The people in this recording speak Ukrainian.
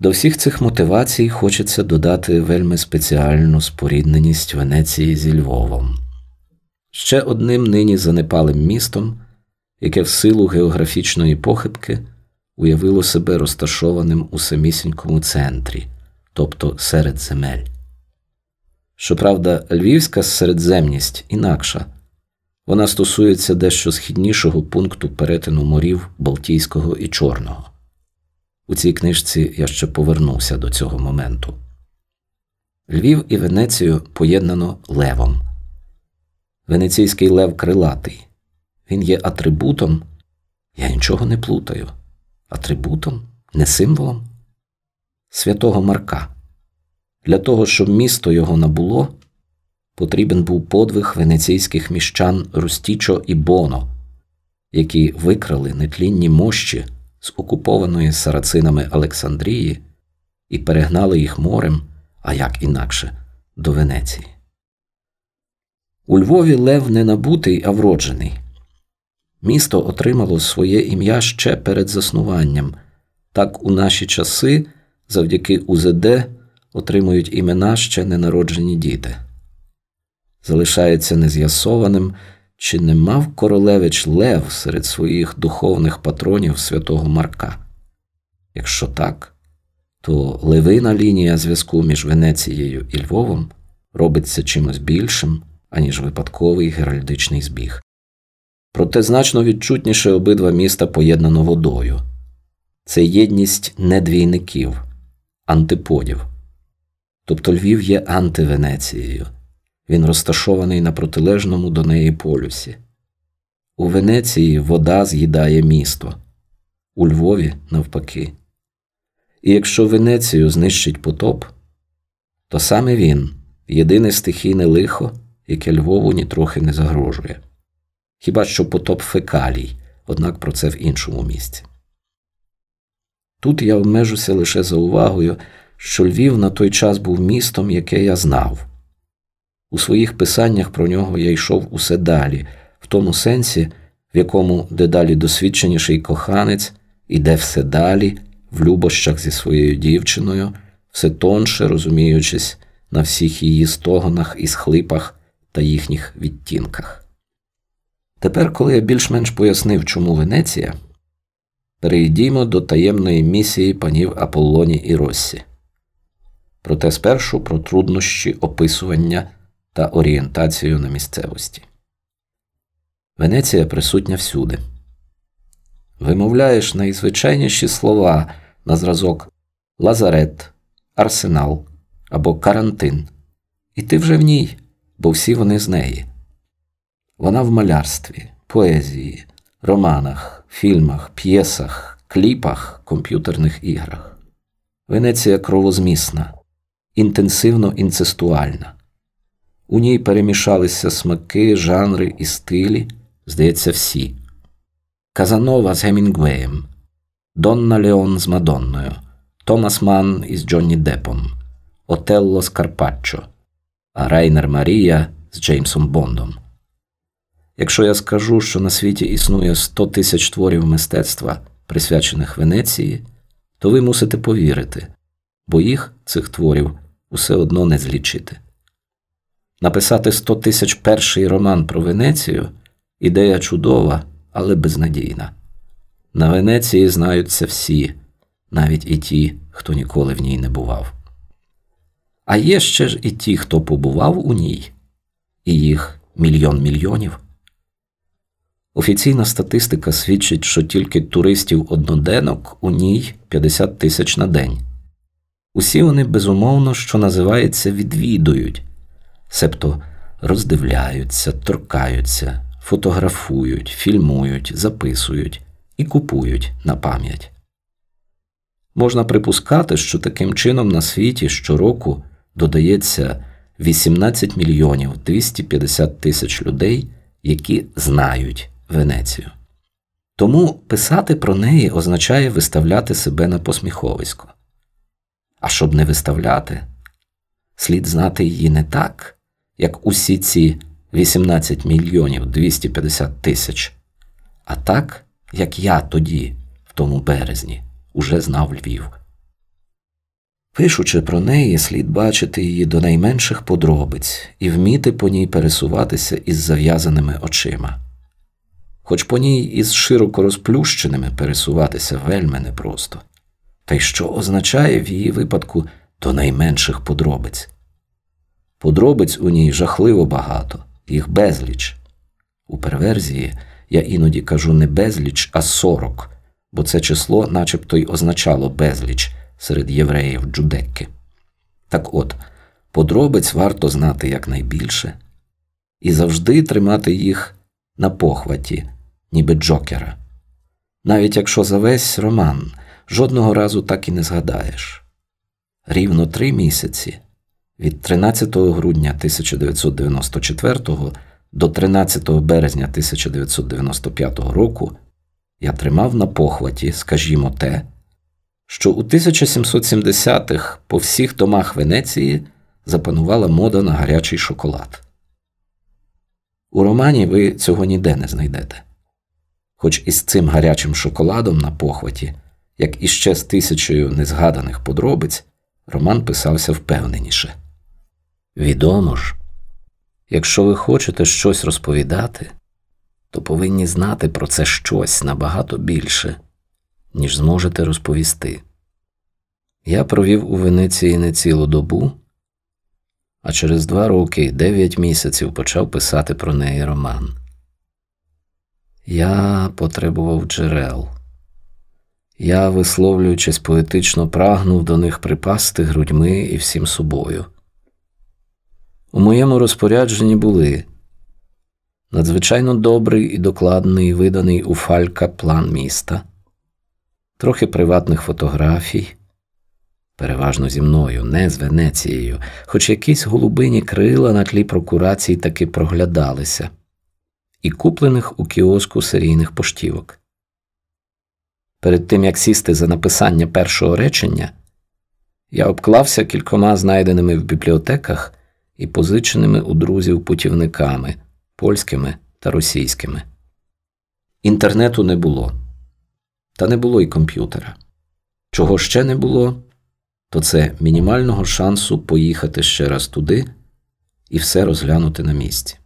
До всіх цих мотивацій хочеться додати вельми спеціальну спорідненість Венеції зі Львовом, ще одним нині занепалим містом, яке в силу географічної похибки уявило себе розташованим у самісінькому центрі, тобто серед земель. Щоправда, львівська середземність інакша. Вона стосується дещо східнішого пункту перетину морів Балтійського і Чорного. У цій книжці я ще повернуся до цього моменту. Львів і Венецію поєднано левом. Венеційський лев крилатий. Він є атрибутом. Я нічого не плутаю. Атрибутом, не символом святого Марка. Для того, щоб місто його набуло, потрібен був подвиг венеційських міщан Рустічо і Боно, які викрали нетлінні мощі з окупованої сарацинами Олександрії і перегнали їх морем, а як інакше, до Венеції. У Львові Лев не набутий, а вроджений. Місто отримало своє ім'я ще перед заснуванням. Так у наші часи завдяки УЗД отримують імена ще ненароджені діти. Залишається нез'ясованим, чи не мав королевич Лев серед своїх духовних патронів святого Марка. Якщо так, то левина лінія зв'язку між Венецією і Львовом робиться чимось більшим, аніж випадковий геральдичний збіг. Проте значно відчутніше обидва міста поєднано водою це єдність не двійників, антиподів. Тобто Львів є антивенецією, він розташований на протилежному до неї полюсі. У Венеції вода з'їдає місто, у Львові навпаки. І якщо Венецію знищить потоп, то саме він єдине стихійне лихо, яке Львову нітрохи не загрожує. Хіба що потоп фекалій, однак про це в іншому місці. Тут я обмежуся лише за увагою, що Львів на той час був містом, яке я знав. У своїх писаннях про нього я йшов усе далі, в тому сенсі, в якому дедалі досвідченіший коханець іде все далі, в любощах зі своєю дівчиною, все тонше розуміючись на всіх її стогонах і схлипах та їхніх відтінках. Тепер, коли я більш-менш пояснив, чому Венеція, перейдімо до таємної місії панів Аполлоні і Россі. Проте спершу про труднощі описування та орієнтацію на місцевості. Венеція присутня всюди. Вимовляєш найзвичайніші слова на зразок лазарет, арсенал або карантин, і ти вже в ній, бо всі вони з неї. Вона в малярстві, поезії, романах, фільмах, п'єсах, кліпах, комп'ютерних іграх. Венеція кровозмісна, інтенсивно інцестуальна. У ній перемішалися смаки, жанри і стилі, здається, всі. Казанова з Гемінгвеєм, Донна Леон з Мадонною, Томас Ман із Джонні Депом, Отелло з Карпаччо, а Рейнер Марія з Джеймсом Бондом. Якщо я скажу, що на світі існує 100 тисяч творів мистецтва, присвячених Венеції, то ви мусите повірити, бо їх, цих творів, усе одно не злічити. Написати 100 тисяч перший роман про Венецію ідея чудова, але безнадійна. На Венеції знаються всі, навіть і ті, хто ніколи в ній не бував. А є ще ж і ті, хто побував у ній, і їх мільйон мільйонів. Офіційна статистика свідчить, що тільки туристів одноденок у ній 50 тисяч на день. Усі вони безумовно, що називається, відвідують, себто роздивляються, торкаються, фотографують, фільмують, записують і купують на пам'ять. Можна припускати, що таким чином на світі щороку додається 18 мільйонів 250 тисяч людей, які знають Венецію. Тому писати про неї означає виставляти себе на посміховисько. А щоб не виставляти, слід знати її не так, як усі ці 18 мільйонів 250 тисяч, а так, як я тоді, в тому березні, уже знав Львів. Пишучи про неї, слід бачити її до найменших подробиць і вміти по ній пересуватися із зав'язаними очима. Хоч по ній із широко розплющеними пересуватися вельми непросто. Та й що означає в її випадку до найменших подробиць? Подробиць у ній жахливо багато, їх безліч. У перверзії я іноді кажу не безліч, а сорок, бо це число начебто й означало безліч серед євреїв Джудекки. Так от, подробиць варто знати якнайбільше і завжди тримати їх на похваті, ніби Джокера. Навіть якщо за весь роман жодного разу так і не згадаєш. Рівно три місяці від 13 грудня 1994 до 13 березня 1995 року я тримав на похваті, скажімо те, що у 1770-х по всіх домах Венеції запанувала мода на гарячий шоколад. У романі ви цього ніде не знайдете. Хоч із цим гарячим шоколадом на похваті, як іще з тисячею незгаданих подробиць, роман писався впевненіше. Відомо ж, якщо ви хочете щось розповідати, то повинні знати про це щось набагато більше, ніж зможете розповісти. Я провів у Венеції не цілу добу, а через два роки і дев'ять місяців почав писати про неї роман. Я потребував джерел. Я, висловлюючись поетично, прагнув до них припасти грудьми і всім собою. У моєму розпорядженні були надзвичайно добрий і докладний виданий у Фалька план міста, трохи приватних фотографій, переважно зі мною, не з Венецією, хоч якісь голубині крила на тлі прокурацій таки проглядалися, і куплених у кіоску серійних поштівок. Перед тим як сісти за написання першого речення, я обклався кількома знайденими в бібліотеках і позиченими у друзів путівниками польськими та російськими. Інтернету не було, та не було й комп'ютера. Чого ще не було, то це мінімального шансу поїхати ще раз туди і все розглянути на місці.